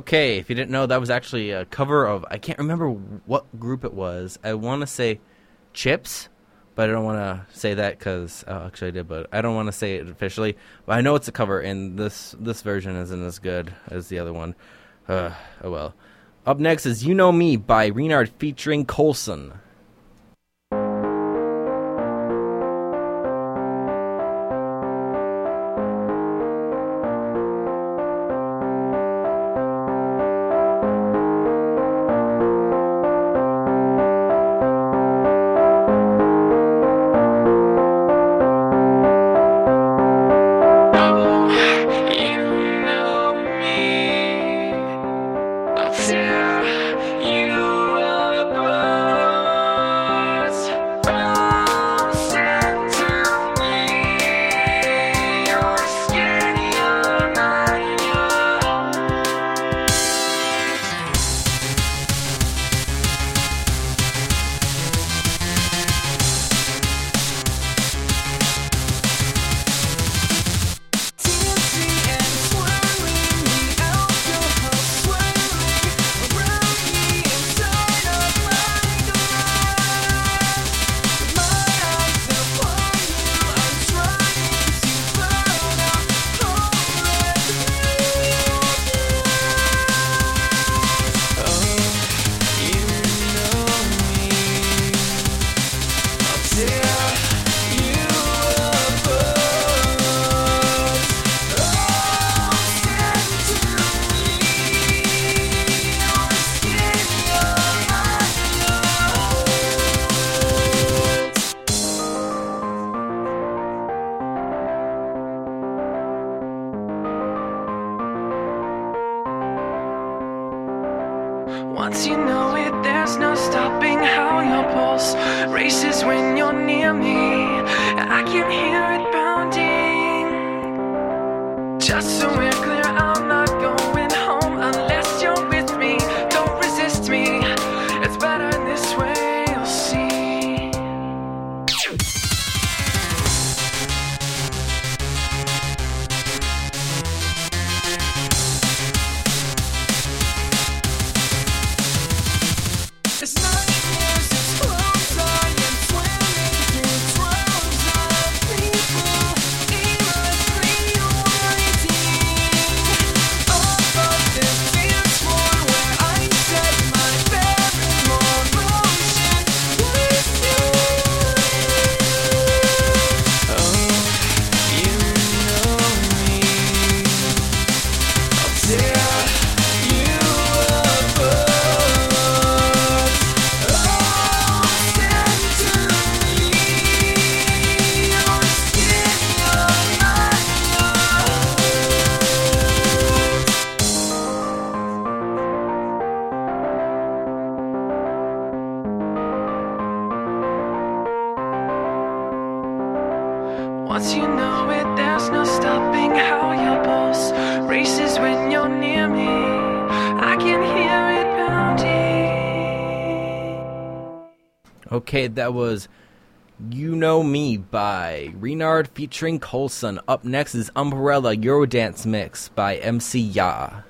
Okay, if you didn't know, that was actually a cover of I can't remember what group it was. I want to say Chips, but I don't want to say that because oh, actually I did, but I don't want to say it officially. But I know it's a cover, and this this version isn't as good as the other one. Uh, oh well. Up next is "You Know Me" by Renard featuring Colson. That was You Know Me by Renard featuring Colson. Up next is Umbrella Eurodance Mix by MC Ya.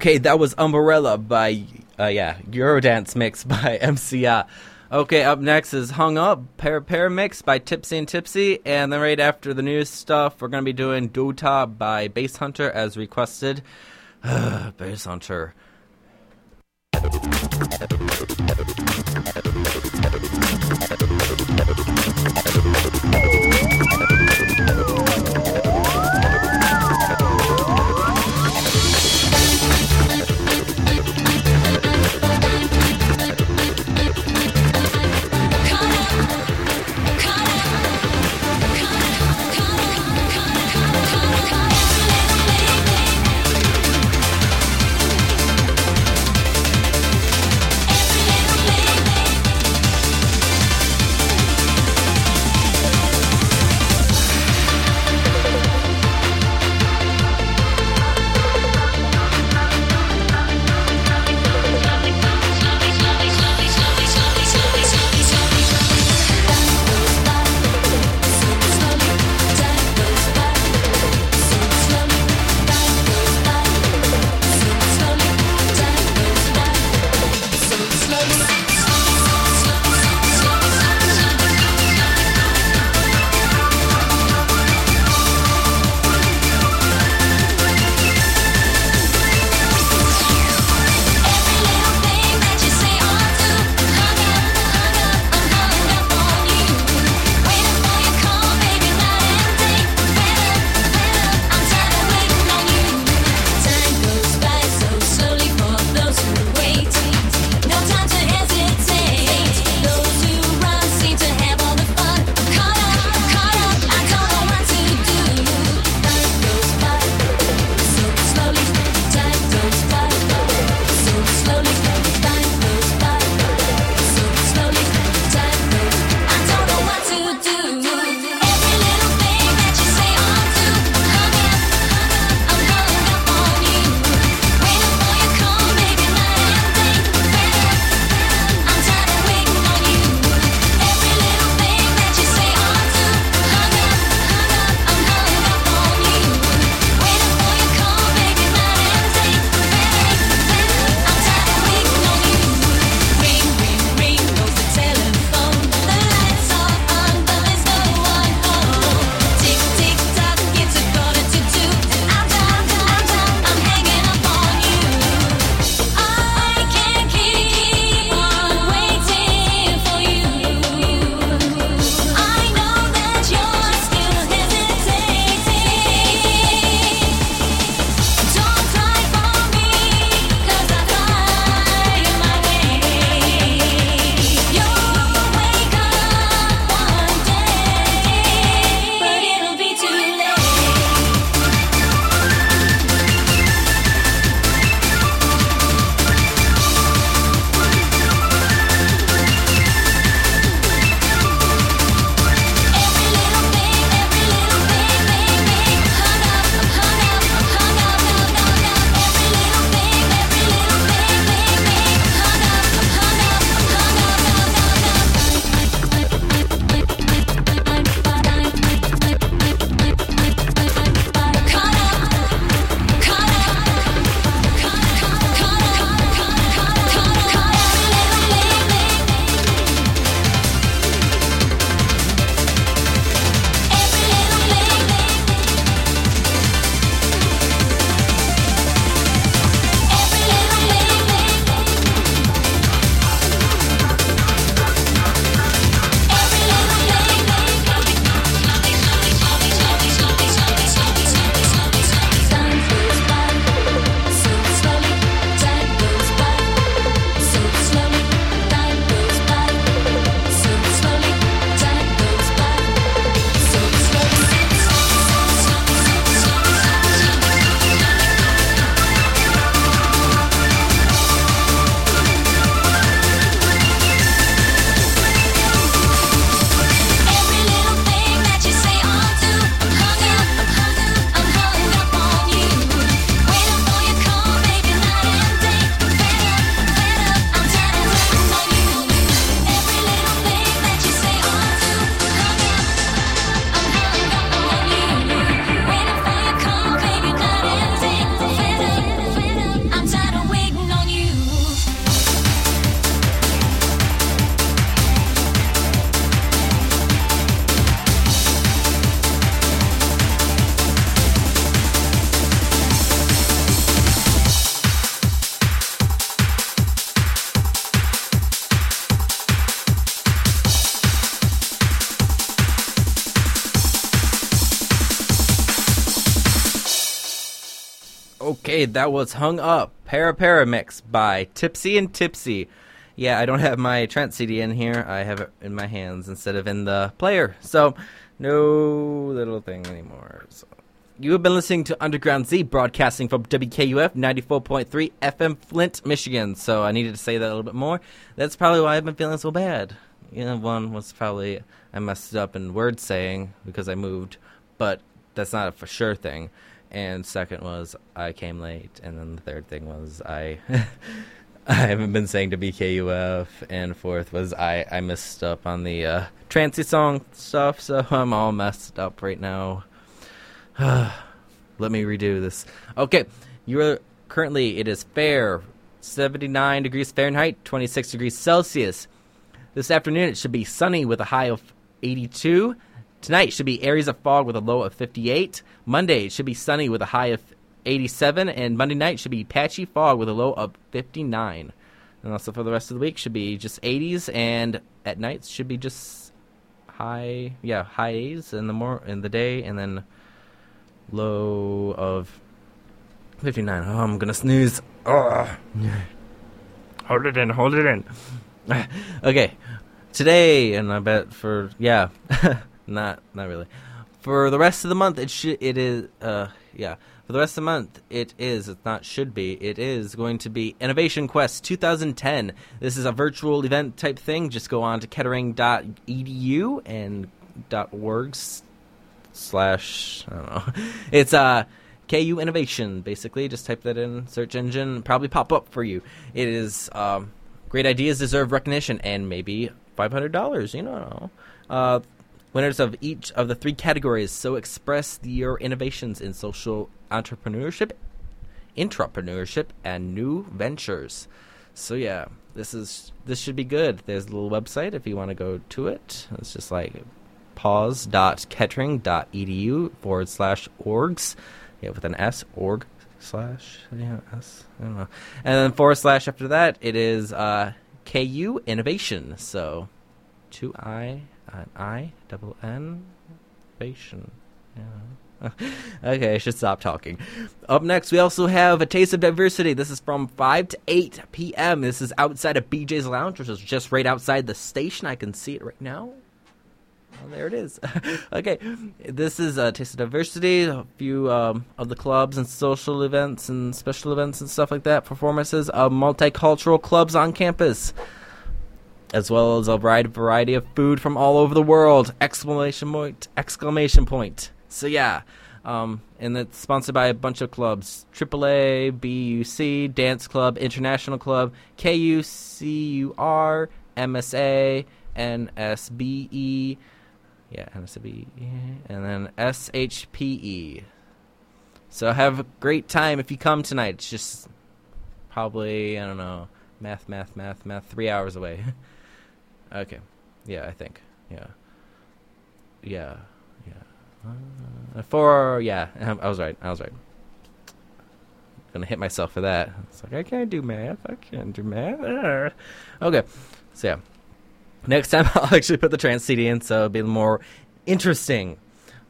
Okay, that was Umbrella by, uh, yeah, Eurodance Mix by MCI. Okay, up next is Hung Up, Para Para Mix by Tipsy and Tipsy. And then right after the news stuff, we're going to be doing Dota by Basshunter as requested. Basshunter. Okay, that was Hung Up, Para Para Mix by Tipsy and Tipsy. Yeah, I don't have my Trent CD in here. I have it in my hands instead of in the player. So, no little thing anymore. So. You have been listening to Underground Z, broadcasting from WKUF 94.3 FM Flint, Michigan. So I needed to say that a little bit more. That's probably why I've been feeling so bad. You know, one was probably I messed up in word saying because I moved, but that's not a for sure thing. And second was I came late, and then the third thing was I I haven't been saying to WKUF, and fourth was I I messed up on the uh, Trancy song stuff, so I'm all messed up right now. Let me redo this. Okay, you're currently it is fair, 79 degrees Fahrenheit, 26 degrees Celsius. This afternoon it should be sunny with a high of 82. Tonight should be areas of fog with a low of 58. Monday should be sunny with a high of 87, and Monday night should be patchy fog with a low of 59. And also for the rest of the week should be just 80s, and at nights should be just high, yeah, high 80s in the more in the day, and then low of 59. Oh, I'm gonna snooze. Oh. hold it in, hold it in. okay, today, and I bet for yeah, not not really. For the rest of the month, it should it is uh yeah. For the rest of the month, it is it's not should be it is going to be Innovation Quest 2010. This is a virtual event type thing. Just go on to kettering.edu and .orgs slash I don't know. It's uh KU Innovation basically. Just type that in search engine, probably pop up for you. It is um, great ideas deserve recognition and maybe five hundred dollars. You know. Uh, winners of each of the three categories. So express your innovations in social entrepreneurship, entrepreneurship, and new ventures. So yeah, this is this should be good. There's a little website if you want to go to it. It's just like pause.kettering.edu forward slash orgs. Yeah, with an S, org slash, yeah, S, I don't know. And then forward slash after that, it is uh, KU Innovation. So, two I, an I, double N, innovation. Yeah. okay, I should stop talking. Up next, we also have a taste of diversity. This is from 5 to 8 p.m. This is outside of BJ's Lounge, which is just right outside the station. I can see it right now. Well, there it is. okay, this is a Taste of Diversity. A few um, of the clubs and social events and special events and stuff like that. Performances of multicultural clubs on campus, as well as a wide variety of food from all over the world! Exclamation point! Exclamation point! So yeah. Um, and it's sponsored by a bunch of clubs: AAA, BUC, Dance Club, International Club, KUCUR, MSA, NSBE, yeah, NSB, and then SHPE. So have a great time if you come tonight. It's just probably I don't know math, math, math, math. Three hours away. okay, yeah, I think yeah, yeah, yeah. Uh, four, yeah, I was right. I was right. Gonna hit myself for that. It's like I can't do math. I can't do math. Okay, so yeah. Next time I'll actually put the trance CD in so it'll be more interesting.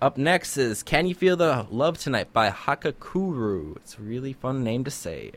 Up next is Can You Feel the Love Tonight by Hakakuru. It's a really fun name to say.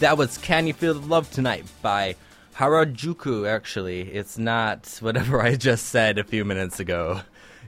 That was Can You Feel the Love Tonight by Harajuku, actually. It's not whatever I just said a few minutes ago.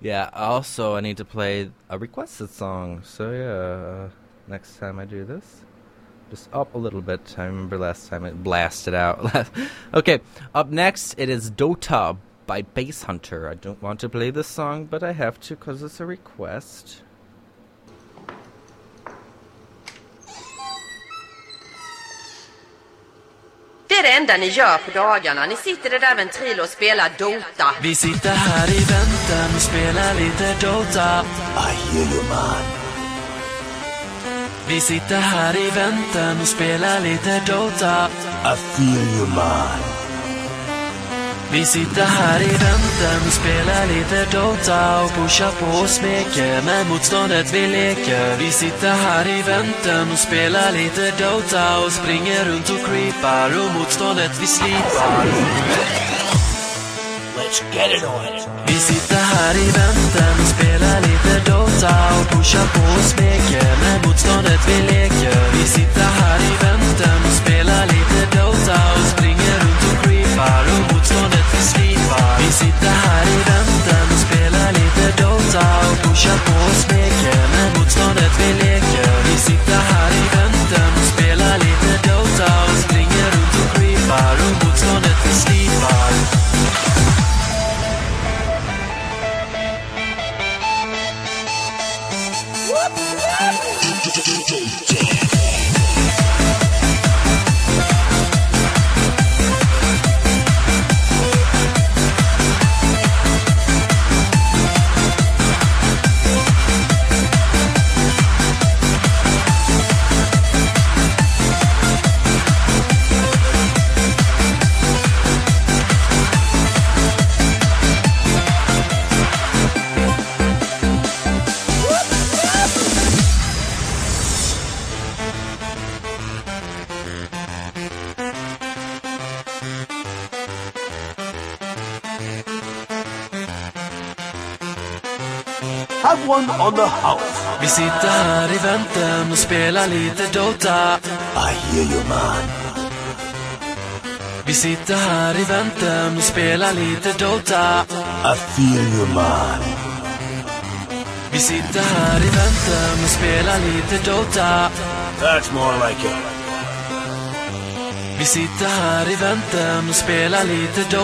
Yeah, also, I need to play a requested song. So, yeah, uh, next time I do this, just up a little bit. I remember last time it blasted out. okay, up next, it is Dota by Basshunter. I don't want to play this song, but I have to because it's a request. Det är det enda ni gör på dagarna. Ni sitter i där ventrilo och spelar Dota. Vi sitter här i väntan och spelar lite Dota. I hear you man. Vi sitter här i väntan och spelar lite Dota. I feel you man. Vi sitter här i väntan spelar lite Dota och pushar på och smeker med motståndet vi leker. Vi sitter här i väntan och spelar lite Dota och springer runt och creepar och motståndet vi slipar. Let's get it on. Vi sitter här i väntan och spelar lite Dota och pushar på och smeker med motståndet vi leker. Vi sitter här i väntan och spelar lite Dota sitter här i väntan och spelar lite Dota och pushar på och smeker med motståndet vi leker. One on the house. Vi sitter här i väntan och spelar lite Dota. I hear you man. Vi sitter här i väntan och spelar lite Dota. I feel you man. Vi sitter här i väntan och spelar lite Dota. That's more like it. Vi sitter här i väntan och spelar lite Dota.